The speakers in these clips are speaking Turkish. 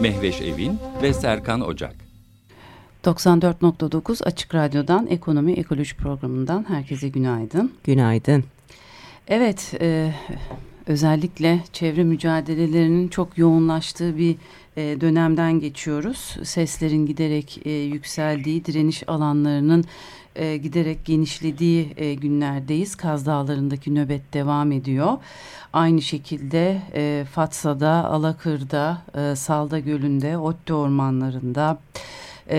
Mehveş Evin ve Serkan Ocak. 94.9 Açık Radyo'dan Ekonomi Ekoloji Programı'ndan herkese günaydın. Günaydın. Evet, e, özellikle çevre mücadelelerinin çok yoğunlaştığı bir e, dönemden geçiyoruz. Seslerin giderek e, yükseldiği, direniş alanlarının e, giderek genişlediği e, günlerdeyiz. Kaz Dağları'ndaki nöbet devam ediyor. Aynı şekilde e, Fatsa'da, Alakır'da, e, Salda Gölü'nde, Otte ormanlarında,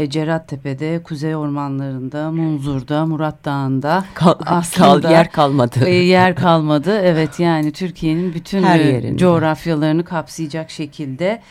Cerattepe'de, Kuzey Ormanları'nda, Munzur'da, Murat Dağı'nda kal, aslında kal, yer kalmadı. E, yer kalmadı. Evet yani Türkiye'nin bütün Her e, coğrafyalarını kapsayacak şekilde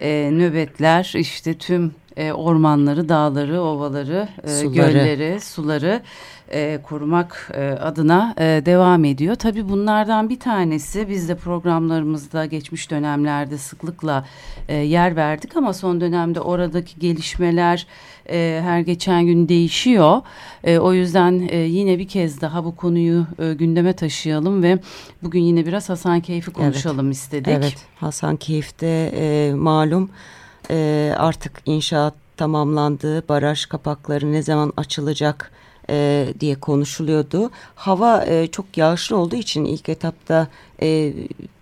e, nöbetler işte tüm e, ormanları, dağları, ovaları, e, suları. gölleri, suları e, korumak e, adına e, devam ediyor. Tabii bunlardan bir tanesi biz de programlarımızda geçmiş dönemlerde sıklıkla e, yer verdik ama son dönemde oradaki gelişmeler e, her geçen gün değişiyor. E, o yüzden e, yine bir kez daha bu konuyu e, gündeme taşıyalım ve bugün yine biraz Hasan Keyfi konuşalım evet. istedik. Evet Hasan Keyif'te e, malum e, artık inşaat tamamlandı. Baraj kapakları ne zaman açılacak e, diye konuşuluyordu. Hava e, çok yağışlı olduğu için ilk etapta e,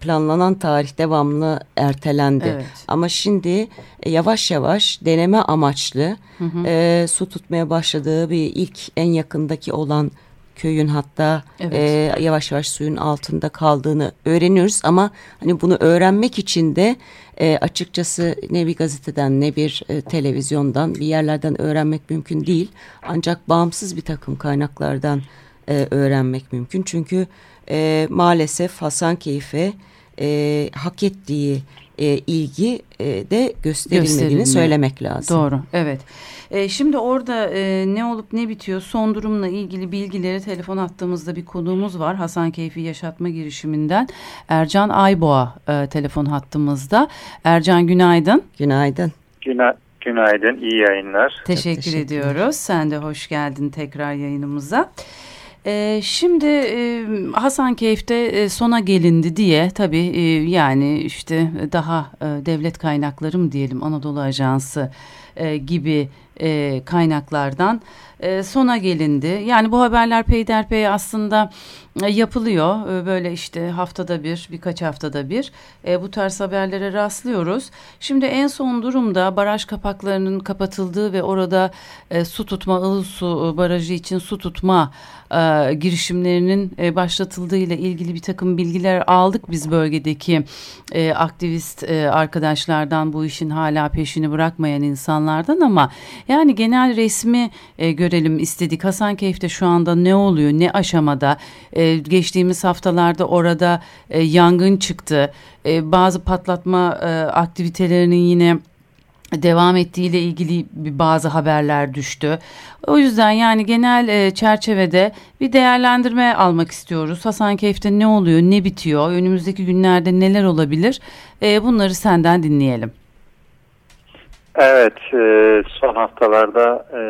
planlanan tarih devamlı ertelendi. Evet. Ama şimdi e, yavaş yavaş deneme amaçlı hı hı. E, su tutmaya başladığı bir ilk en yakındaki olan köyün hatta evet. e, yavaş yavaş suyun altında kaldığını öğreniyoruz ama hani bunu öğrenmek için de e, açıkçası ne bir gazeteden ne bir e, televizyondan bir yerlerden öğrenmek mümkün değil. Ancak bağımsız bir takım kaynaklardan e, öğrenmek mümkün. Çünkü e, maalesef Hasan Keyfe e, hak ettiği e, ilgi e, de gösterilmediğini söylemek lazım. Doğru, evet. E, şimdi orada e, ne olup ne bitiyor son durumla ilgili bilgileri telefon attığımızda bir konuğumuz var. Hasan Keyfi Yaşatma girişiminden Ercan Ayboğa e, telefon hattımızda. Ercan günaydın. Günaydın. Güna günaydın, iyi yayınlar. Teşekkür, teşekkür ediyoruz. Sen de hoş geldin tekrar yayınımıza. Ee, şimdi Hasan Keyif'te sona gelindi diye tabii yani işte daha devlet kaynakları mı diyelim Anadolu Ajansı gibi kaynaklardan sona gelindi. Yani bu haberler peyderpey aslında yapılıyor. E, böyle işte haftada bir, birkaç haftada bir e, bu tarz haberlere rastlıyoruz. Şimdi en son durumda baraj kapaklarının kapatıldığı ve orada e, su tutma, ılık su barajı için su tutma e, girişimlerinin e, başlatıldığı ile ilgili bir takım bilgiler aldık biz bölgedeki e, aktivist e, arkadaşlardan bu işin hala peşini bırakmayan insanlardan ama yani genel resmi e, görelim istedik. Hasankeyf'te şu anda ne oluyor, ne aşamada? E, geçtiğimiz haftalarda orada e, yangın çıktı. E, bazı patlatma e, aktivitelerinin yine devam ettiğiyle ilgili bazı haberler düştü. O yüzden yani genel e, çerçevede bir değerlendirme almak istiyoruz. Hasankeyf'te ne oluyor, ne bitiyor, önümüzdeki günlerde neler olabilir? E, bunları senden dinleyelim. Evet, e, son haftalarda e,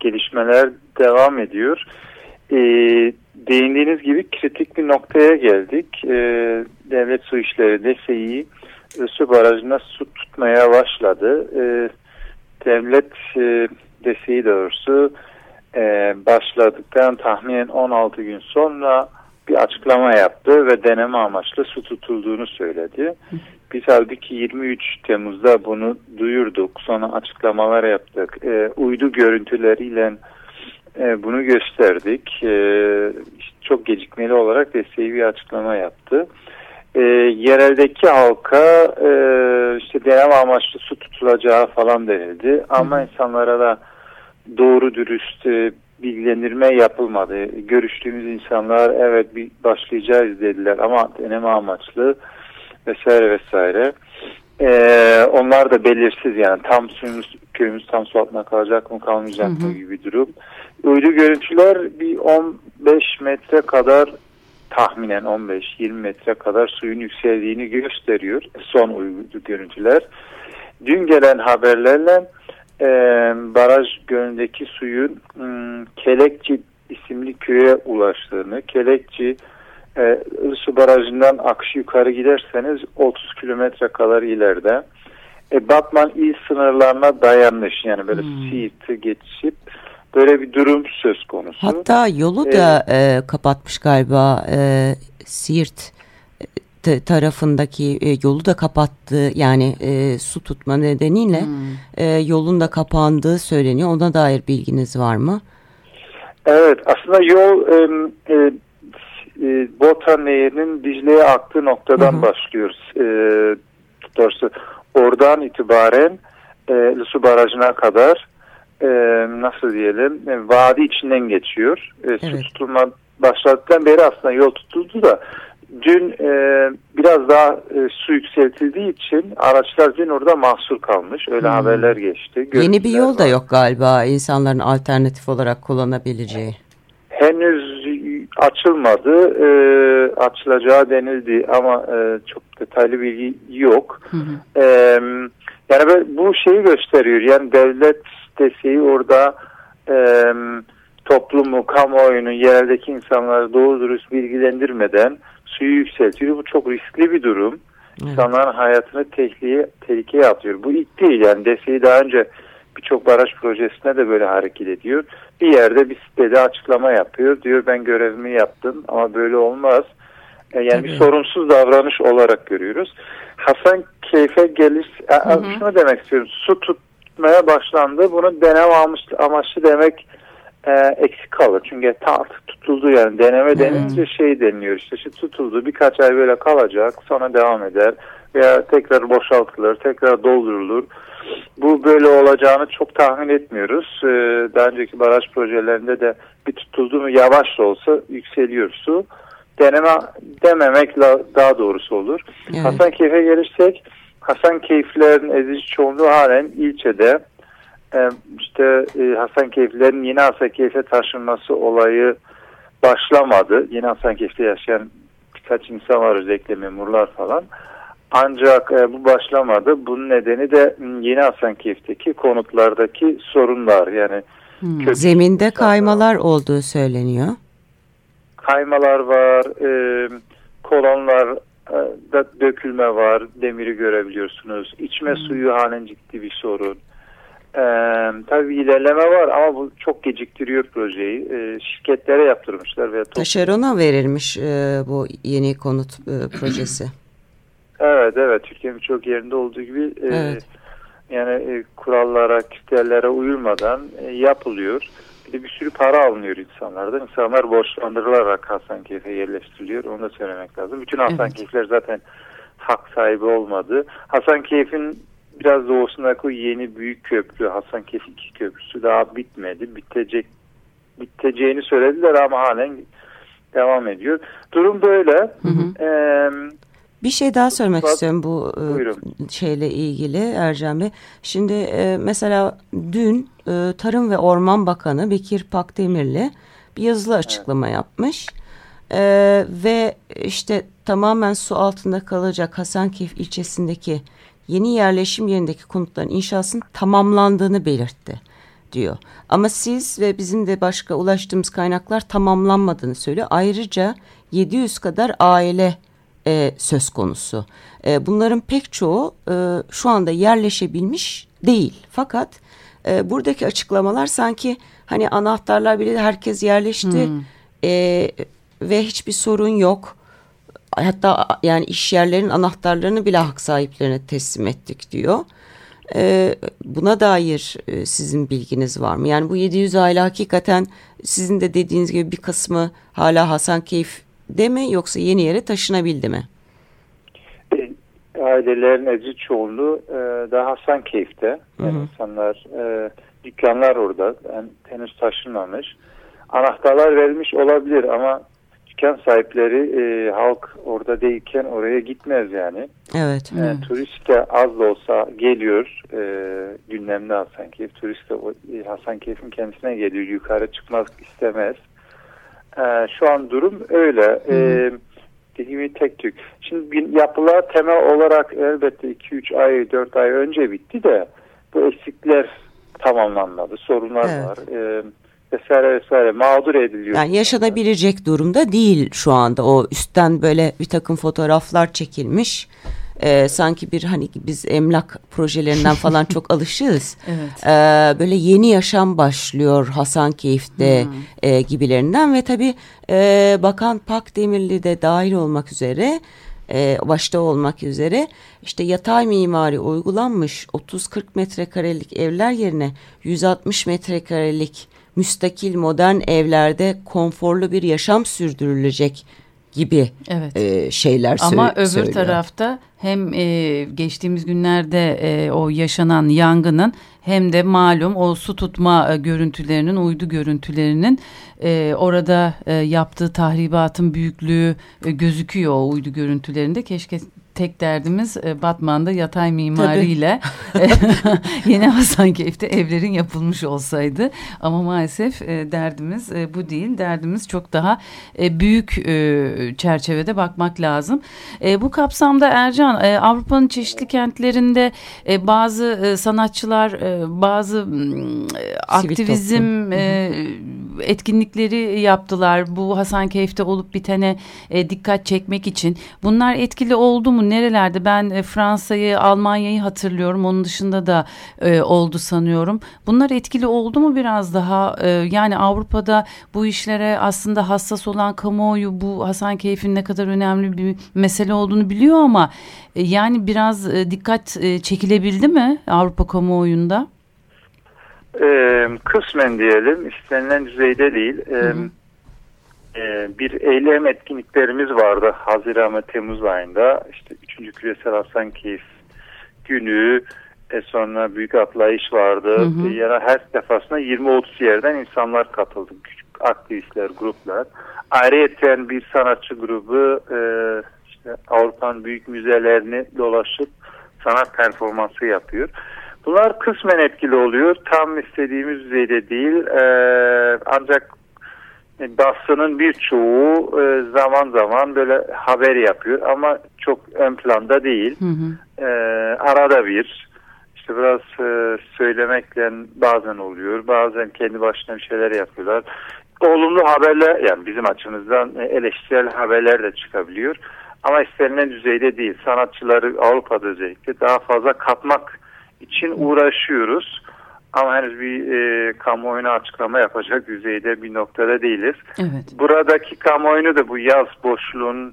gelişmeler devam ediyor. E, değindiğiniz gibi kritik bir noktaya geldik. Devlet Su İşleri DSİ su barajına su tutmaya başladı. Devlet DSİ doğrusu başladıktan tahminen 16 gün sonra bir açıklama yaptı ve deneme amaçlı su tutulduğunu söyledi. Biz halbuki 23 Temmuz'da bunu duyurduk. Sonra açıklamalar yaptık. E, uydu görüntüleriyle e, bunu gösterdik. E, çok gecikmeli olarak desteği bir açıklama yaptı. E, yereldeki halka e, işte deneme amaçlı su tutulacağı falan denildi. Ama insanlara da doğru dürüst e, bilgilendirme yapılmadı. Görüştüğümüz insanlar evet bir başlayacağız dediler ama deneme amaçlı vesaire vesaire. Ee, onlar da belirsiz yani tam suyumuz, köyümüz tam su altına kalacak mı kalmayacak mı gibi bir durum. Uydu görüntüler bir 15 metre kadar tahminen 15-20 metre kadar suyun yükseldiğini gösteriyor son uydu görüntüler. Dün gelen haberlerle e, baraj gölündeki suyun m, Kelekçi isimli köye ulaştığını, Kelekçi e, Ilısu Barajı'ndan akış yukarı giderseniz 30 kilometre kadar ileride. E, Batman il sınırlarına dayanmış yani böyle hmm. Siirt'i geçip böyle bir durum söz konusu. Hatta yolu da ee, e, kapatmış galiba e, Siirt e, tarafındaki e, yolu da kapattı yani e, su tutma nedeniyle hmm. e, yolun da kapandığı söyleniyor. Ona dair bilginiz var mı? Evet aslında yol e, e, e, Botan Nehri'nin Dicle'ye aktığı noktadan hı hı. başlıyoruz. E, doğrusu oradan itibaren e, Su Barajı'na kadar e, nasıl diyelim e, vadi içinden geçiyor. E, evet. Su tutulma başladıktan beri aslında yol tutuldu da dün e, biraz daha e, su yükseltildiği için araçlar dün orada mahsur kalmış. Öyle hmm. haberler geçti. Yeni bir yol var. da yok galiba insanların alternatif olarak kullanabileceği. Henüz açılmadı. E, açılacağı denildi ama e, çok detaylı bilgi yok. Hı hı. E, yani bu şeyi gösteriyor. Yani devlet desteği orada e, toplumu, kamuoyunu, yereldeki insanları doğru dürüst bilgilendirmeden suyu yükseltiyor. Bu çok riskli bir durum. Evet. İnsanların hayatını tehlikeye, tehlikeye atıyor. Bu ilk değil yani desteği daha önce birçok baraj projesine de böyle hareket ediyor. Bir yerde bir sitede açıklama yapıyor. Diyor ben görevimi yaptım ama böyle olmaz. E, yani Tabii. bir sorunsuz davranış olarak görüyoruz. Hasan keyfe gelir. Hı hı. Şunu demek istiyorum. Su tutmaya başlandı. Bunu denem amaçlı, amaçlı demek e, eksik kalır. Çünkü artık tutuldu yani deneme denince hmm. şey deniliyor işte, işte tutuldu birkaç ay böyle kalacak sonra devam eder veya tekrar boşaltılır tekrar doldurulur. Bu böyle olacağını çok tahmin etmiyoruz. Ee, daha önceki baraj projelerinde de bir tutuldu mu yavaş da olsa yükseliyor su. Deneme dememek daha doğrusu olur. Evet. Hasankeyf'e gelirsek Hasankeyf'lerin ezici çoğunluğu halen ilçede e, işte e, Hasankeyf'lerin yeni Hasankeyf'e taşınması olayı başlamadı. Yeni Hasankeyf'te yaşayan birkaç insan var özellikle memurlar falan. Ancak e, bu başlamadı. Bunun nedeni de yeni Hasankeyf'teki konutlardaki sorunlar. Yani hmm. zeminde kaymalar var. olduğu söyleniyor. Kaymalar var, e, kolonlar e, da dökülme var, demiri görebiliyorsunuz. İçme hmm. suyu halen ciddi bir sorun. Ee, tabii ilerleme var ama bu çok geciktiriyor projeyi. Ee, şirketlere yaptırmışlar. Veya Taşerona verilmiş e, bu yeni konut e, projesi. Evet evet Türkiye'nin birçok yerinde olduğu gibi e, evet. yani e, kurallara, kriterlere uyulmadan e, yapılıyor. Bir de bir sürü para alınıyor insanlardan. İnsanlar borçlandırılarak Hasankeyf'e yerleştiriliyor. Onu da söylemek lazım. Bütün Hasankeyf'ler evet. zaten hak sahibi olmadı. Hasankeyf'in biraz doğusundaki yeni büyük köprü Hasankeyf 2 köprüsü daha bitmedi. Bitecek biteceğini söylediler ama halen devam ediyor. Durum böyle. Hı hı. Ee, bir şey daha söylemek Bak, istiyorum bu e, buyurun. şeyle ilgili Ercan Bey. Şimdi mesela dün Tarım ve Orman Bakanı Bekir Pakdemirli bir yazılı açıklama evet. yapmış. Ve işte tamamen su altında kalacak Hasankeyf ilçesindeki yeni yerleşim yerindeki konutların inşasının tamamlandığını belirtti diyor. Ama siz ve bizim de başka ulaştığımız kaynaklar tamamlanmadığını söylüyor. Ayrıca 700 kadar aile e, söz konusu. E, bunların pek çoğu e, şu anda yerleşebilmiş değil. Fakat e, buradaki açıklamalar sanki hani anahtarlar bile herkes yerleşti hmm. e, ve hiçbir sorun yok hatta yani iş yerlerin anahtarlarını bile hak sahiplerine teslim ettik diyor. Ee, buna dair e, sizin bilginiz var mı? Yani bu 700 aile hakikaten sizin de dediğiniz gibi bir kısmı hala Hasankeyf'de mi yoksa yeni yere taşınabildi mi? E, ailelerin eci çoğunluğu e, daha Hasankeyf'te. Yani hı hı. insanlar e, dükkanlar orada yani henüz taşınmamış. Anahtarlar verilmiş olabilir ama dükkan sahipleri e, halk orada değilken oraya gitmez yani. Evet. Yani Evet. turist de az da olsa geliyor e, gündemde Hasankeyf. Turist de e, Hasankeyf'in kendisine geliyor. Yukarı çıkmak istemez. E, şu an durum öyle. E, dediğim gibi tek tük. Şimdi yapılar temel olarak elbette 2-3 ay 4 ay önce bitti de bu eksikler tamamlanmadı. Sorunlar Evet. var. E, vesaire vesaire mağdur ediliyor. Yani yaşanabilecek durumda değil şu anda. O üstten böyle bir takım fotoğraflar çekilmiş. Ee, sanki bir hani biz emlak projelerinden falan çok alışığız. Evet. Ee, böyle yeni yaşam başlıyor Hasankeyf'te e, gibilerinden ve tabii e, Bakan Pakdemirli de dahil olmak üzere e, başta olmak üzere işte yatay mimari uygulanmış 30-40 metrekarelik evler yerine 160 metrekarelik müstakil modern evlerde konforlu bir yaşam sürdürülecek gibi Evet. e, şeyler Ama sö- öbür söylüyor. tarafta hem e, geçtiğimiz günlerde e, o yaşanan yangının hem de malum o su tutma e, görüntülerinin, uydu görüntülerinin e, orada e, yaptığı tahribatın büyüklüğü e, gözüküyor o uydu görüntülerinde. Keşke tek derdimiz e, Batman'da yatay mimariyle yeni Hasankeyf'te evlerin yapılmış olsaydı. Ama maalesef e, derdimiz e, bu değil. Derdimiz çok daha e, büyük e, çerçevede bakmak lazım. E, bu kapsamda Ercan e, Avrupa'nın çeşitli kentlerinde e, bazı e, sanatçılar e, bazı e, aktivizm e, etkinlikleri yaptılar. Bu Hasankeyf'te olup bitene e, dikkat çekmek için. Bunlar etkili oldu mu? Nerelerde? Ben e, Fransa'yı, Almanya'yı hatırlıyorum. Onun dışında da e, oldu sanıyorum. Bunlar etkili oldu mu biraz daha? E, yani Avrupa'da bu işlere aslında hassas olan kamuoyu bu Hasankeyf'in ne kadar önemli bir mesele olduğunu biliyor ama e, yani biraz e, dikkat e, çekilebildi mi Avrupa kamuoyunda? Ee, kısmen diyelim istenilen düzeyde değil. Hı hı. e, bir eylem etkinliklerimiz vardı Haziran ve Temmuz ayında. İşte 3. Küresel Hasankeyf günü e, sonra büyük atlayış vardı. Hı hı. E, yana her defasında 20-30 yerden insanlar katıldı. Küçük aktivistler, gruplar. Ayrıca bir sanatçı grubu e, işte Avrupa'nın büyük müzelerini dolaşıp sanat performansı yapıyor. Bunlar kısmen etkili oluyor. Tam istediğimiz düzeyde değil. Ee, ancak basının birçoğu e, zaman zaman böyle haber yapıyor ama çok ön planda değil. Hı hı. Ee, arada bir işte biraz e, söylemekle bazen oluyor. Bazen kendi başına bir şeyler yapıyorlar. Olumlu haberler yani bizim açımızdan eleştirel haberler de çıkabiliyor. Ama istenilen düzeyde değil. Sanatçıları Avrupa'da özellikle daha fazla katmak için uğraşıyoruz. Ama henüz bir e, kamuoyuna açıklama yapacak düzeyde bir noktada değiliz. Evet. Buradaki kamuoyunu da bu yaz boşluğunu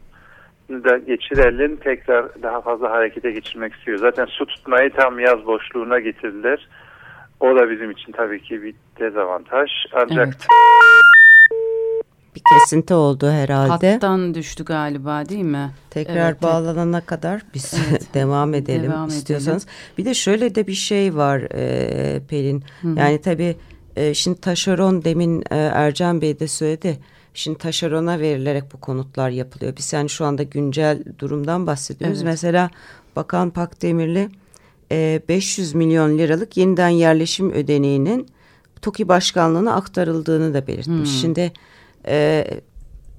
da geçirelim. Tekrar daha fazla harekete geçirmek istiyor. Zaten su tutmayı tam yaz boşluğuna getirdiler. O da bizim için tabii ki bir dezavantaj. Ancak Evet. Bir kesinti oldu herhalde. Hattan düştü galiba değil mi? Tekrar Evet. bağlanana kadar biz Evet. devam edelim Devam istiyorsanız. Bir de şöyle de bir şey var e, Pelin. Yani tabii e, şimdi taşeron demin e, Ercan Bey de söyledi. Şimdi taşerona verilerek bu konutlar yapılıyor. Biz yani şu anda güncel durumdan bahsediyoruz. Evet. Mesela Bakan Pakdemirli e, 500 milyon liralık yeniden yerleşim ödeneğinin TOKİ başkanlığına aktarıldığını da belirtmiş. Şimdi e,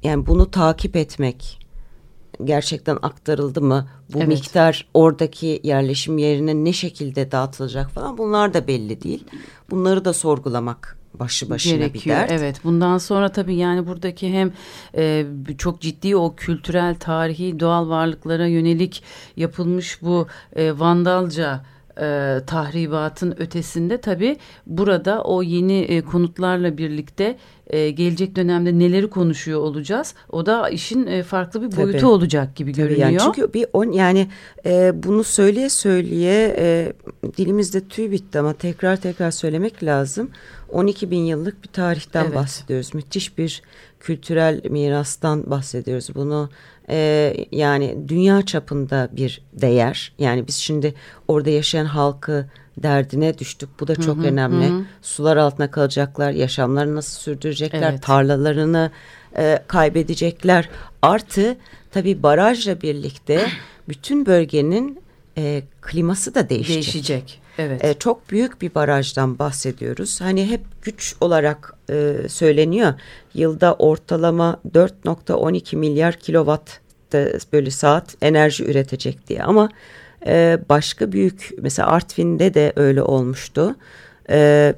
yani bunu takip etmek gerçekten aktarıldı mı? Bu Evet. miktar oradaki yerleşim yerine ne şekilde dağıtılacak falan bunlar da belli değil. Bunları da sorgulamak başı başına gerekiyor. bir dert. Evet. Bundan sonra tabii yani buradaki hem e, çok ciddi o kültürel, tarihi, doğal varlıklara yönelik yapılmış bu e, vandalca e, tahribatın ötesinde tabii burada o yeni e, konutlarla birlikte e, gelecek dönemde neleri konuşuyor olacağız. O da işin e, farklı bir boyutu Tabii. olacak gibi Tabii görünüyor. Yani çünkü bir on yani e, bunu söyleye söyleye e, dilimizde tüy bitti ama tekrar tekrar söylemek lazım. 12 bin yıllık bir tarihten evet. bahsediyoruz. Müthiş bir kültürel mirastan bahsediyoruz. Bunu e, yani dünya çapında bir değer. Yani biz şimdi orada yaşayan halkı derdine düştük. Bu da çok hı hı, önemli. Hı. Sular altına kalacaklar, yaşamlarını nasıl sürdürecekler, evet. tarlalarını e, kaybedecekler. Artı tabii barajla birlikte bütün bölgenin e, kliması da değişecek. Değişecek. Evet. E, çok büyük bir barajdan bahsediyoruz. Hani hep güç olarak e, söyleniyor. Yılda ortalama 4.12 milyar kilowatt bölü saat enerji üretecek diye. Ama e, başka büyük mesela Artvin'de de öyle olmuştu. E,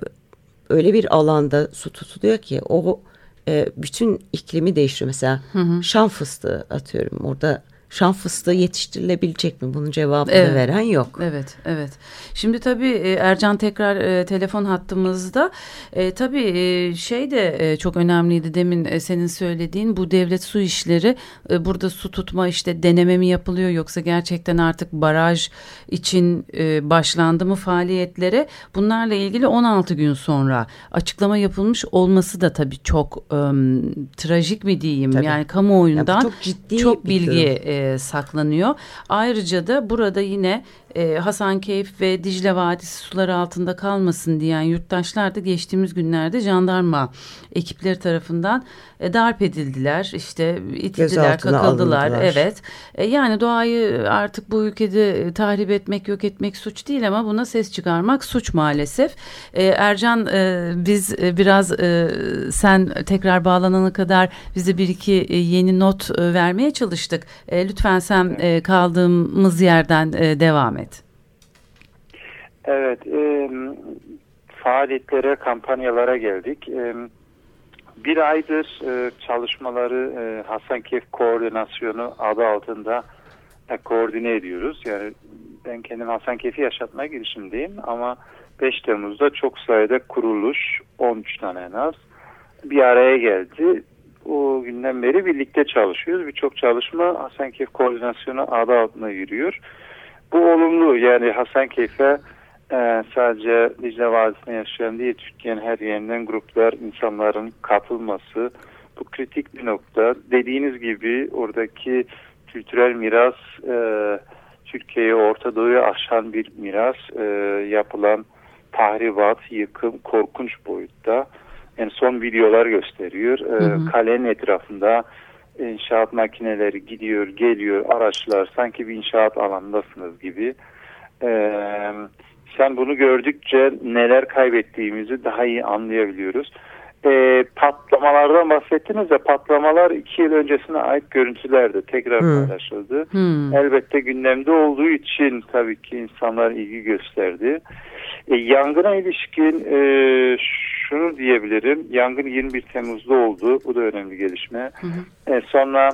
öyle bir alanda su tutuluyor ki o e, bütün iklimi değiştiriyor. Mesela hı hı. şam fıstığı atıyorum orada şan fıstığı yetiştirilebilecek mi? Bunun cevabını evet. veren yok. Evet, evet. Şimdi tabii e, Ercan tekrar e, telefon hattımızda. E, tabii e, şey de e, çok önemliydi demin e, senin söylediğin bu devlet su işleri. E, burada su tutma işte deneme mi yapılıyor yoksa gerçekten artık baraj için e, başlandı mı faaliyetlere? Bunlarla ilgili 16 gün sonra açıklama yapılmış olması da tabii çok e, trajik mi diyeyim? Tabii. Yani kamuoyundan ya çok, ciddi çok bilgi saklanıyor. Ayrıca da burada yine e, Hasankeyf ve Dicle Vadisi suları altında kalmasın diyen yurttaşlar da geçtiğimiz günlerde jandarma ekipleri tarafından e, darp edildiler. İşte itildiler, kakıldılar. Alındılar. Evet. E, yani doğayı artık bu ülkede tahrip etmek, yok etmek suç değil ama buna ses çıkarmak suç maalesef. E, Ercan e, biz e, biraz e, sen tekrar bağlanana kadar bize bir iki e, yeni not e, vermeye çalıştık. E, lütfen sen e, kaldığımız yerden e, devam et. Evet, e, faaliyetlere, kampanyalara geldik. E, bir aydır e, çalışmaları e, Hasankeyf Koordinasyonu adı altında e, koordine ediyoruz. Yani ben kendim Hasankeyf'i yaşatma girişimdeyim ama 5 Temmuz'da çok sayıda kuruluş, 13 tane en az bir araya geldi. O günden beri birlikte çalışıyoruz. Birçok çalışma Hasankeyf Koordinasyonu adı altında yürüyor. Bu olumlu yani Hasankeyf'e e, sadece Dicle Vadisi'nde yaşayan değil Türkiye'nin her yerinden gruplar, insanların katılması bu kritik bir nokta. Dediğiniz gibi oradaki kültürel miras e, Türkiye'yi Orta Doğu'ya aşan bir miras e, yapılan tahribat, yıkım korkunç boyutta. Yani son videolar gösteriyor. E, hı hı. Kalenin etrafında inşaat makineleri gidiyor, geliyor, araçlar sanki bir inşaat alanındasınız gibi. Ee, sen bunu gördükçe neler kaybettiğimizi daha iyi anlayabiliyoruz. Ee, patlamalardan bahsettiniz de patlamalar iki yıl öncesine ait görüntülerdi. Tekrar hmm. paylaşıldı. Hmm. Elbette gündemde olduğu için tabii ki insanlar ilgi gösterdi. E, yangına ilişkin e, şunu diyebilirim. Yangın 21 Temmuz'da oldu. Bu da önemli gelişme. Hı hı. E, sonra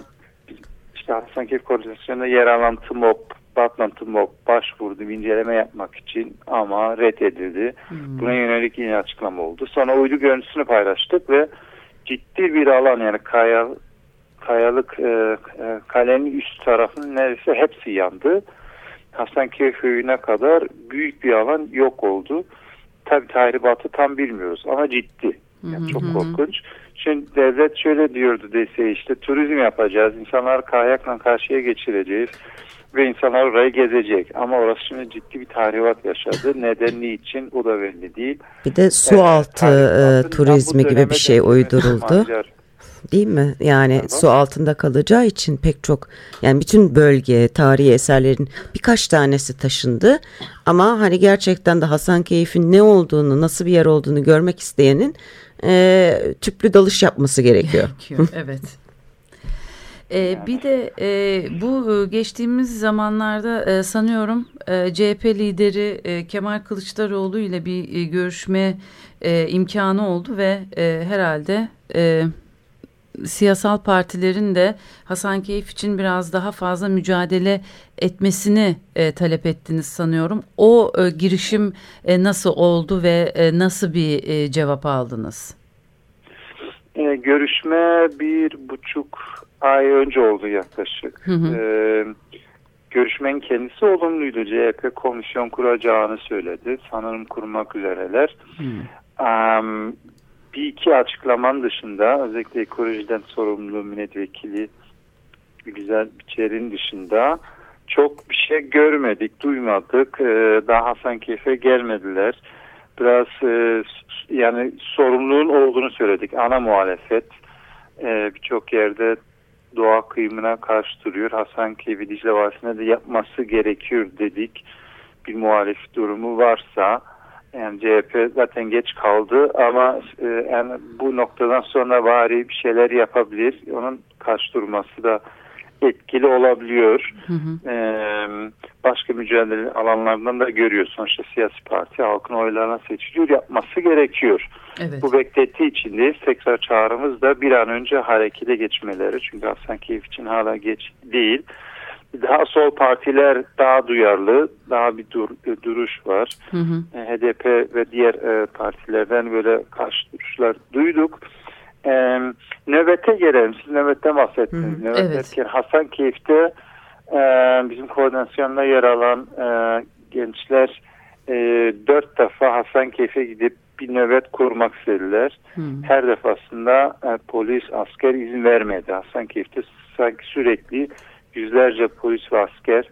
işte Hasankeyf Koordinasyonunda yer alan TMOP, Batman TMOP başvurdu inceleme yapmak için ama reddedildi. Hı. Buna yönelik yine açıklama oldu. Sonra uydu görüntüsünü paylaştık ve ciddi bir alan yani kaya, kayalık e, e, kalenin üst tarafının neredeyse hepsi yandı. Hasankeyf köyüne kadar büyük bir alan yok oldu. Tabi tahribatı tam bilmiyoruz ama ciddi. Yani çok korkunç. Şimdi devlet şöyle diyordu dese işte turizm yapacağız. insanlar kayakla karşıya geçireceğiz ve insanlar orayı gezecek. Ama orası şimdi ciddi bir tahribat yaşadı. Neden, için o da belli değil. Bir de su altı e, turizmi gibi bir şey uyduruldu. Değil mi? Yani tamam. su altında kalacağı için pek çok yani bütün bölge tarihi eserlerin birkaç tanesi taşındı. Ama hani gerçekten de Hasankeyf'in ne olduğunu, nasıl bir yer olduğunu görmek isteyenin e, tüplü dalış yapması gerekiyor. gerekiyor evet. Ee, bir de e, bu geçtiğimiz zamanlarda e, sanıyorum e, CHP lideri e, Kemal Kılıçdaroğlu ile bir e, görüşme e, imkanı oldu ve e, herhalde e, siyasal partilerin de Hasankeyf için biraz daha fazla mücadele etmesini e, talep ettiniz sanıyorum. O e, girişim e, nasıl oldu ve e, nasıl bir e, cevap aldınız? E, görüşme bir buçuk ay önce oldu yaklaşık. Hı hı. E, görüşmenin kendisi olumluydu. CHP komisyon kuracağını söyledi. Sanırım kurmak üzereler. Hı. um, bir iki açıklaman dışında özellikle ekolojiden sorumlu milletvekili güzel biçerin dışında çok bir şey görmedik, duymadık. Ee, daha Hasan Keyfe gelmediler. Biraz e, yani sorumluluğun olduğunu söyledik. Ana muhalefet e, birçok yerde doğa kıyımına karşı duruyor. Hasan Keyfi Dicle Vadisi'ne de yapması gerekiyor dedik. Bir muhalif durumu varsa yani CHP zaten geç kaldı ama e, yani bu noktadan sonra bari bir şeyler yapabilir. Onun karşı durması da etkili olabiliyor. Hı hı. Ee, başka mücadele alanlarından da görüyor. Sonuçta siyasi parti halkın oylarına seçiliyor. Yapması gerekiyor. Evet. Bu beklettiği için de tekrar çağrımız da bir an önce harekete geçmeleri. Çünkü Hasankeyf için hala geç değil. Daha sol partiler daha duyarlı, daha bir dur, duruş var. Hı hı. HDP ve diğer e, partilerden böyle karşı duruşlar duyduk. E, nöbete gelelim. Siz nöbetten bahsettiniz. Hı, Nöbet evet. derken Hasankeyf'te e, bizim koordinasyonda yer alan e, gençler e, dört defa Hasankeyf'e gidip bir nöbet kurmak istediler. Hı. Her defasında e, polis, asker izin vermedi. Hasankeyf'te sanki sürekli yüzlerce polis ve asker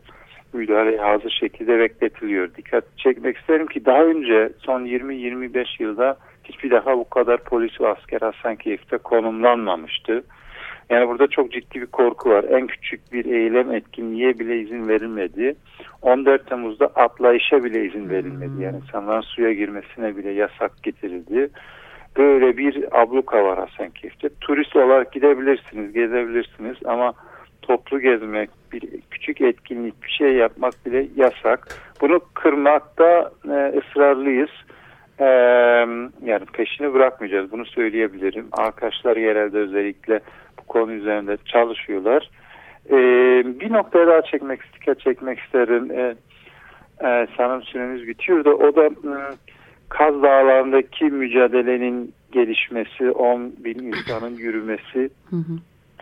müdahaleye hazır şekilde bekletiliyor. Dikkat çekmek isterim ki daha önce son 20-25 yılda hiçbir defa bu kadar polis ve asker Hasankeyf'te konumlanmamıştı. Yani burada çok ciddi bir korku var. En küçük bir eylem etkinliğe bile izin verilmedi. 14 Temmuz'da atlayışa bile izin verilmedi. Yani insanların suya girmesine bile yasak getirildi. Böyle bir abluka var Hasankeyf'te. Turist olarak gidebilirsiniz, gezebilirsiniz ama toplu gezmek, bir küçük etkinlik bir şey yapmak bile yasak. Bunu kırmakta e, ısrarlıyız. Ee, yani peşini bırakmayacağız. Bunu söyleyebilirim. Arkadaşlar yerelde özellikle bu konu üzerinde çalışıyorlar. Ee, bir noktaya daha çekmek, dikkat çekmek isterim. Ee, e, sanırım süremiz bitiyor da o da e, Kaz Dağları'ndaki mücadelenin gelişmesi, 10 bin insanın yürümesi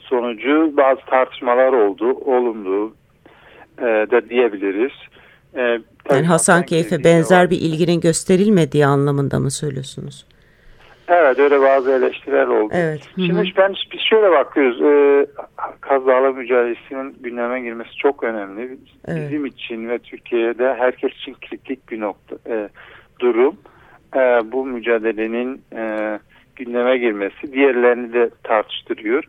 sonucu bazı tartışmalar oldu. Olumlu e, da diyebiliriz. E, yani Hasan Keyfe benzer bir ilginin gösterilmediği anlamında mı söylüyorsunuz? Evet öyle bazı eleştiriler oldu. Evet. Şimdi Hı -hı. ben biz şöyle bakıyoruz. E, kazalı mücadelesinin gündeme girmesi çok önemli. Evet. Bizim için ve Türkiye'de herkes için kritik bir nokta e, durum. E, bu mücadelenin e, gündeme girmesi diğerlerini de tartıştırıyor.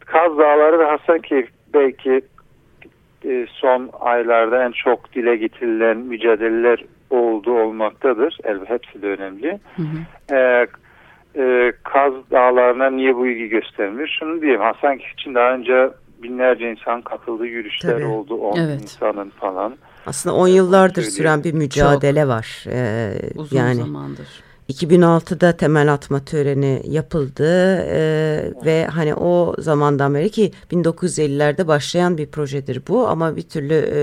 Kaz Dağları ve Hasankeyf belki e, son aylarda en çok dile getirilen mücadeleler oldu olmaktadır. Elbette hepsi de önemli. Hı hı. E, e, Kaz Dağları'na niye bu ilgi göstermiyor? Şunu diyeyim Hasankeyf için daha önce binlerce insan katıldığı yürüyüşler Tabii. oldu. 10 evet. insanın falan. Aslında 10 yıllardır süren bir mücadele çok. var. Ee, Uzun yani, zamandır. 2006'da temel atma töreni yapıldı e, ve hani o zamandan beri ki 1950'lerde başlayan bir projedir bu ama bir türlü e,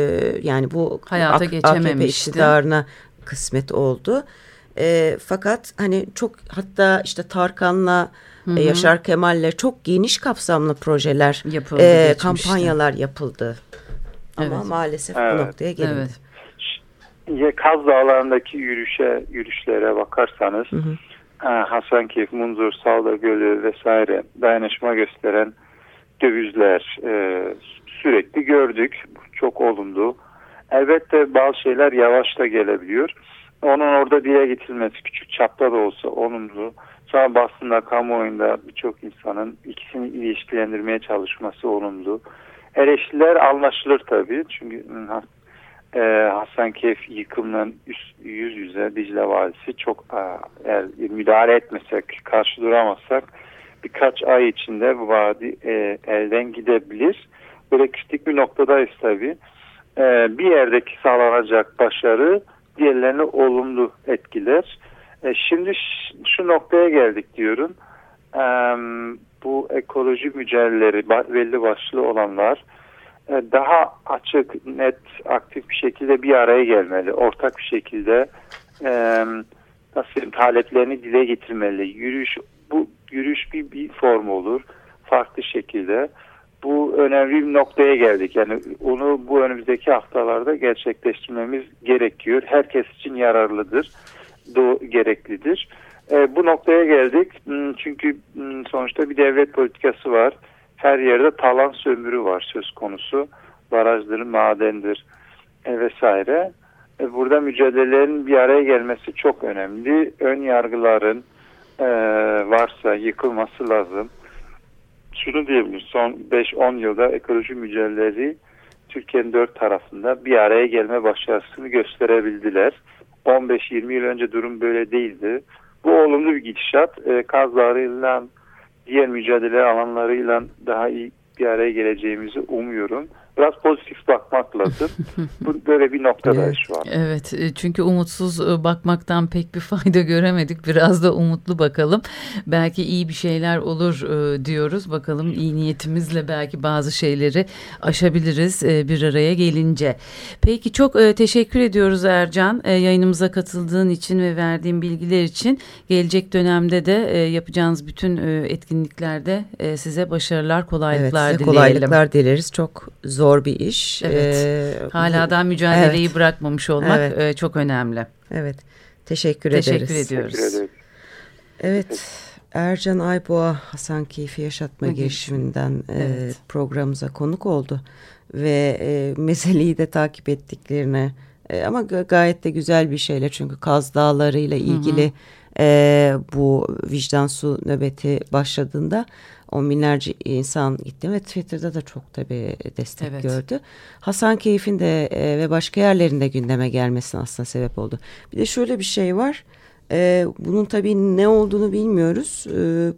yani bu hayata geçememişti. iktidarına kısmet oldu. E, fakat hani çok hatta işte Tarkan'la Hı -hı. Yaşar Kemal'le çok geniş kapsamlı projeler, yapıldı, e, kampanyalar yapıldı. Evet. Ama maalesef evet. bu noktaya gelindi. Evet. Kaz Dağları'ndaki yürüyüşe, yürüyüşlere bakarsanız hı hı. E, Hasankeyf, Munzur, Salda Gölü vesaire dayanışma gösteren dövizler e, sürekli gördük. Çok olumlu. Elbette bazı şeyler yavaş da gelebiliyor. Onun orada dile getirilmesi küçük çapta da olsa olumlu. Sonra basında, kamuoyunda birçok insanın ikisini ilişkilendirmeye çalışması olumlu. Eleştiriler anlaşılır tabii. Çünkü e, Hasankeyf yıkımının yüz yüze Dicle Vadisi çok e, eğer müdahale etmesek, karşı duramazsak birkaç ay içinde bu vadi e, elden gidebilir. Böyle küçük bir noktadayız tabii. E, bir yerdeki sağlanacak başarı diğerlerini olumlu etkiler. E, şimdi şu noktaya geldik diyorum. E, bu ekoloji mücadeleleri belli başlı olanlar daha açık, net, aktif bir şekilde bir araya gelmeli. Ortak bir şekilde e, nasıl diyeyim, taleplerini dile getirmeli. Yürüyüş bu yürüyüş bir, bir form olur. Farklı şekilde. Bu önemli bir noktaya geldik. Yani onu bu önümüzdeki haftalarda gerçekleştirmemiz gerekiyor. Herkes için yararlıdır. Do gereklidir. E, bu noktaya geldik hmm, çünkü hmm, sonuçta bir devlet politikası var. Her yerde talan sömürü var söz konusu. Barajdır, madendir e, vesaire. E, burada mücadelelerin bir araya gelmesi çok önemli. Ön yargıların e, varsa yıkılması lazım. Şunu diyebiliriz son 5-10 yılda ekoloji mücadeleleri Türkiye'nin dört tarafında bir araya gelme başarısını gösterebildiler. 15-20 yıl önce durum böyle değildi. Bu olumlu bir gidişat. E, Kaz diğer mücadele alanlarıyla daha iyi bir araya geleceğimizi umuyorum biraz pozitif bakmak lazım. Bu böyle bir noktadayız evet, şu an. Evet e, çünkü umutsuz e, bakmaktan pek bir fayda göremedik. Biraz da umutlu bakalım. Belki iyi bir şeyler olur e, diyoruz. Bakalım iyi niyetimizle belki bazı şeyleri aşabiliriz bir araya gelince. Peki çok teşekkür ediyoruz Ercan. Yayınımıza katıldığın için ve verdiğin bilgiler için. Gelecek dönemde de yapacağınız bütün etkinliklerde size başarılar, kolaylıklar evet, size dileyelim. kolaylıklar dileriz. Çok zor zor bir iş. Evet. Ee, Hala da mücadeleyi evet. bırakmamış olmak evet. e, çok önemli. Evet. Teşekkür, Teşekkür ederiz. ediyoruz. Teşekkür ederiz. Evet. Ercan Ayboğa Hasan Keyfi Yaşatma Girişiminden e, evet. e, programımıza konuk oldu. Ve e, meseleyi de takip ettiklerine e, ama gayet de güzel bir şeyle çünkü Kaz Dağları ile ilgili hı hı. E, bu vicdan su nöbeti başladığında on binlerce insan gitti ve Twitter'da da çok tabii destek evet. gördü. Hasan Keyif'in de e, ve başka yerlerinde gündeme gelmesine aslında sebep oldu. Bir de şöyle bir şey var. E, bunun tabii ne olduğunu bilmiyoruz. E,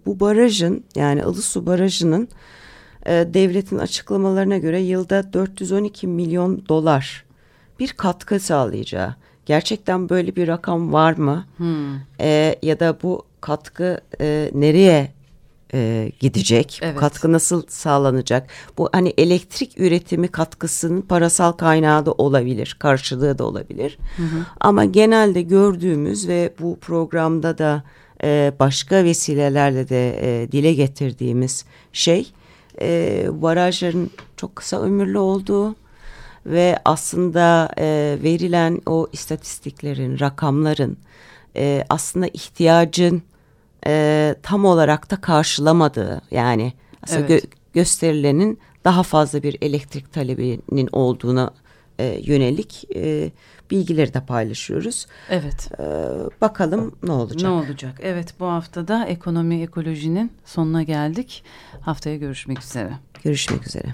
bu barajın yani Ilısu Barajı'nın e, devletin açıklamalarına göre yılda 412 milyon dolar bir katkı sağlayacağı. Gerçekten böyle bir rakam var mı? Hmm. E, ya da bu katkı e, nereye e, gidecek? Evet. Katkı nasıl sağlanacak? Bu hani elektrik üretimi katkısının parasal kaynağı da olabilir, karşılığı da olabilir. Hı hı. Ama genelde gördüğümüz ve bu programda da e, başka vesilelerle de e, dile getirdiğimiz şey e, barajların çok kısa ömürlü olduğu ve aslında e, verilen o istatistiklerin, rakamların e, aslında ihtiyacın e, tam olarak da karşılamadığı yani aslında evet. gö gösterilenin daha fazla bir elektrik talebinin olduğuna e, yönelik e, bilgileri de paylaşıyoruz. Evet. E, bakalım ne olacak? Ne olacak? Evet bu haftada ekonomi ekolojinin sonuna geldik. Haftaya görüşmek üzere. Görüşmek üzere.